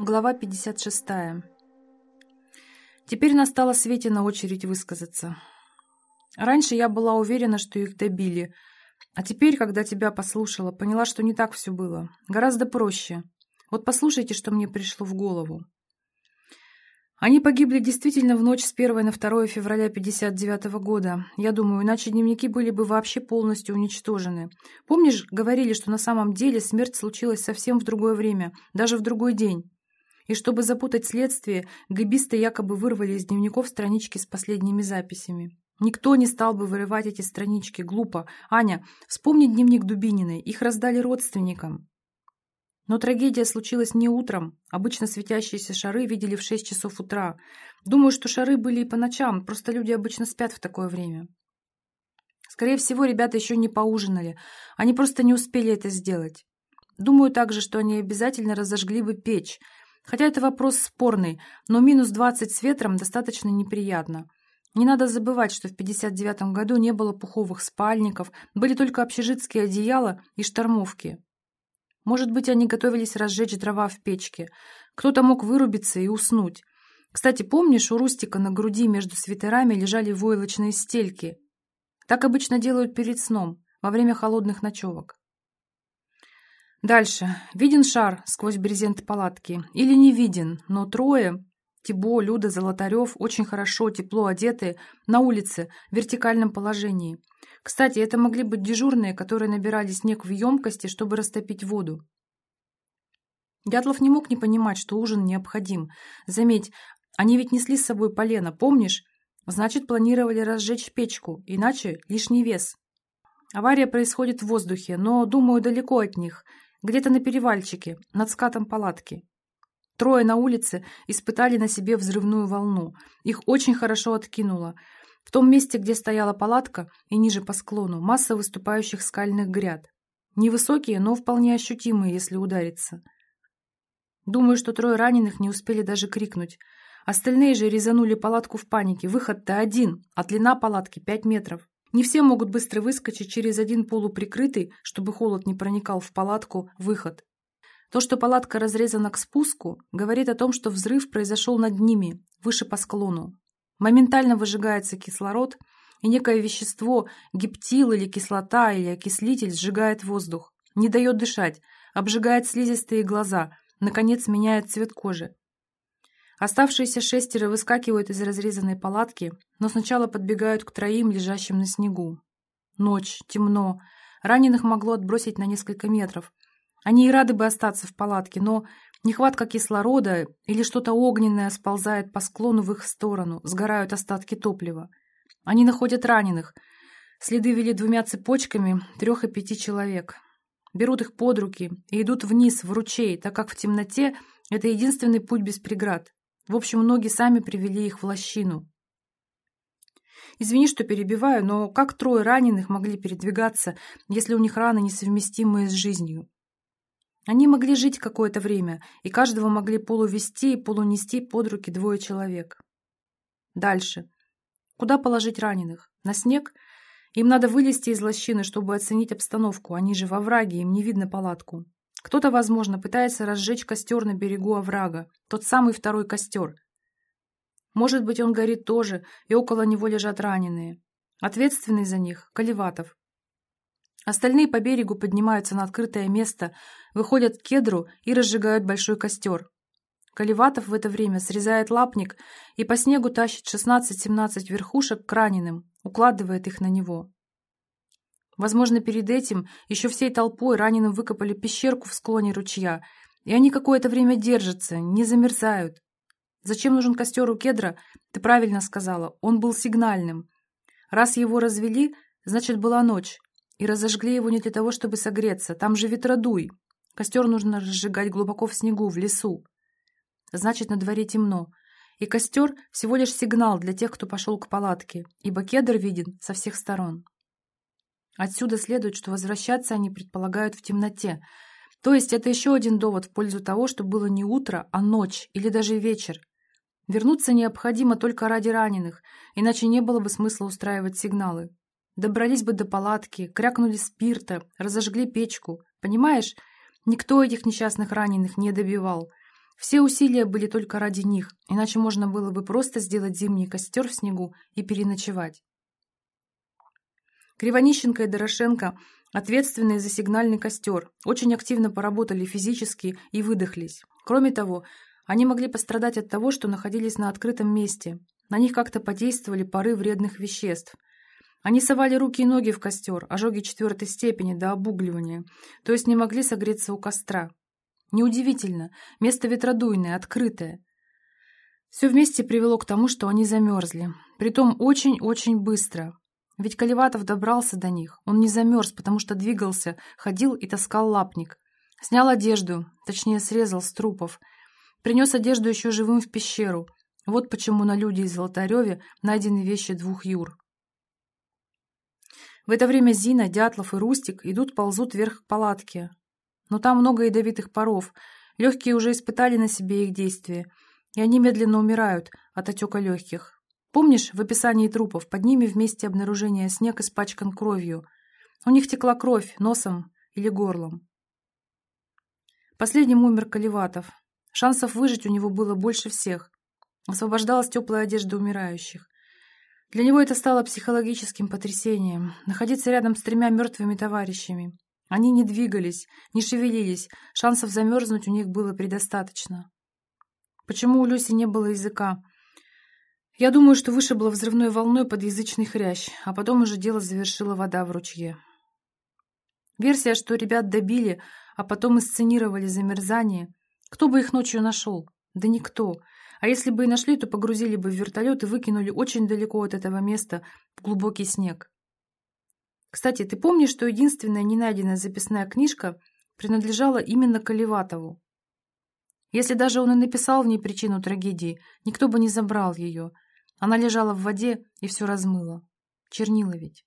Глава 56. Теперь настала Свете на очередь высказаться. Раньше я была уверена, что их добили, а теперь, когда тебя послушала, поняла, что не так все было. Гораздо проще. Вот послушайте, что мне пришло в голову. Они погибли действительно в ночь с 1 на 2 февраля 59 года. Я думаю, иначе дневники были бы вообще полностью уничтожены. Помнишь, говорили, что на самом деле смерть случилась совсем в другое время, даже в другой день? И чтобы запутать следствие, гэбисты якобы вырвали из дневников странички с последними записями. Никто не стал бы вырывать эти странички, глупо. Аня, вспомни дневник Дубининой, их раздали родственникам. Но трагедия случилась не утром. Обычно светящиеся шары видели в 6 часов утра. Думаю, что шары были и по ночам, просто люди обычно спят в такое время. Скорее всего, ребята еще не поужинали. Они просто не успели это сделать. Думаю также, что они обязательно разожгли бы печь, Хотя это вопрос спорный, но минус 20 с ветром достаточно неприятно. Не надо забывать, что в 59 году не было пуховых спальников, были только общежитские одеяла и штормовки. Может быть, они готовились разжечь дрова в печке. Кто-то мог вырубиться и уснуть. Кстати, помнишь, у Рустика на груди между свитерами лежали войлочные стельки? Так обычно делают перед сном, во время холодных ночевок. Дальше. Виден шар сквозь брезент палатки. Или не виден, но трое, Тибо, Люда, Золотарев, очень хорошо, тепло одетые, на улице, в вертикальном положении. Кстати, это могли быть дежурные, которые набирали снег в емкости, чтобы растопить воду. Дятлов не мог не понимать, что ужин необходим. Заметь, они ведь несли с собой полено, помнишь? Значит, планировали разжечь печку, иначе лишний вес. Авария происходит в воздухе, но, думаю, далеко от них – где-то на перевальчике, над скатом палатки. Трое на улице испытали на себе взрывную волну. Их очень хорошо откинуло. В том месте, где стояла палатка, и ниже по склону, масса выступающих скальных гряд. Невысокие, но вполне ощутимые, если удариться. Думаю, что трое раненых не успели даже крикнуть. Остальные же резанули палатку в панике. Выход-то один, а длина палатки пять метров. Не все могут быстро выскочить через один полуприкрытый, чтобы холод не проникал в палатку, выход. То, что палатка разрезана к спуску, говорит о том, что взрыв произошел над ними, выше по склону. Моментально выжигается кислород, и некое вещество, гептил или кислота или окислитель сжигает воздух, не дает дышать, обжигает слизистые глаза, наконец меняет цвет кожи. Оставшиеся шестеро выскакивают из разрезанной палатки, но сначала подбегают к троим, лежащим на снегу. Ночь, темно. Раненых могло отбросить на несколько метров. Они и рады бы остаться в палатке, но нехватка кислорода или что-то огненное сползает по склону в их сторону, сгорают остатки топлива. Они находят раненых. Следы вели двумя цепочками трех и пяти человек. Берут их под руки и идут вниз, в ручей, так как в темноте это единственный путь без преград. В общем, ноги сами привели их в лощину. Извини, что перебиваю, но как трое раненых могли передвигаться, если у них раны несовместимые с жизнью? Они могли жить какое-то время, и каждого могли полувести и полунести под руки двое человек. Дальше. Куда положить раненых? На снег? Им надо вылезти из лощины, чтобы оценить обстановку. Они же во враге, им не видно палатку. Кто-то, возможно, пытается разжечь костер на берегу оврага, тот самый второй костер. Может быть, он горит тоже, и около него лежат раненые. Ответственный за них – Каливатов. Остальные по берегу поднимаются на открытое место, выходят к кедру и разжигают большой костер. Каливатов в это время срезает лапник и по снегу тащит 16-17 верхушек к раненым, укладывает их на него. Возможно, перед этим еще всей толпой раненым выкопали пещерку в склоне ручья, и они какое-то время держатся, не замерзают. Зачем нужен костер у кедра? Ты правильно сказала, он был сигнальным. Раз его развели, значит, была ночь. И разожгли его не для того, чтобы согреться. Там же ветродуй. Костер нужно разжигать глубоко в снегу, в лесу. Значит, на дворе темно. И костер всего лишь сигнал для тех, кто пошел к палатке, ибо кедр виден со всех сторон. Отсюда следует, что возвращаться они предполагают в темноте. То есть это еще один довод в пользу того, что было не утро, а ночь или даже вечер. Вернуться необходимо только ради раненых, иначе не было бы смысла устраивать сигналы. Добрались бы до палатки, крякнули спирта, разожгли печку. Понимаешь, никто этих несчастных раненых не добивал. Все усилия были только ради них, иначе можно было бы просто сделать зимний костер в снегу и переночевать. Кривонищенко и Дорошенко, ответственные за сигнальный костер, очень активно поработали физически и выдохлись. Кроме того, они могли пострадать от того, что находились на открытом месте. На них как-то подействовали пары вредных веществ. Они совали руки и ноги в костер, ожоги четвертой степени до обугливания, то есть не могли согреться у костра. Неудивительно, место ветродуйное, открытое. Все вместе привело к тому, что они замерзли. Притом очень-очень быстро. Ведь Каливатов добрался до них. Он не замерз, потому что двигался, ходил и таскал лапник. Снял одежду, точнее срезал с трупов. Принес одежду еще живым в пещеру. Вот почему на люди из Золотареве найдены вещи двух юр. В это время Зина, Дятлов и Рустик идут-ползут вверх к палатке, но там много ядовитых паров. Легкие уже испытали на себе их действие, и они медленно умирают от отека легких. Помнишь, в описании трупов под ними вместе обнаружения снег испачкан кровью. У них текла кровь носом или горлом. Последним умер Каливатов. Шансов выжить у него было больше всех. Освобождалась теплая одежда умирающих. Для него это стало психологическим потрясением — находиться рядом с тремя мертвыми товарищами. Они не двигались, не шевелились, шансов замерзнуть у них было предостаточно. Почему у Люси не было языка? Я думаю, что вышибло взрывной волной под язычный хрящ, а потом уже дело завершила вода в ручье. Версия, что ребят добили, а потом инсценировали замерзание. Кто бы их ночью нашел? Да никто. А если бы и нашли, то погрузили бы в вертолет и выкинули очень далеко от этого места в глубокий снег. Кстати, ты помнишь, что единственная ненайденная записная книжка принадлежала именно Каливатову? Если даже он и написал в ней причину трагедии, никто бы не забрал ее. Она лежала в воде и все размыло. Чернила ведь.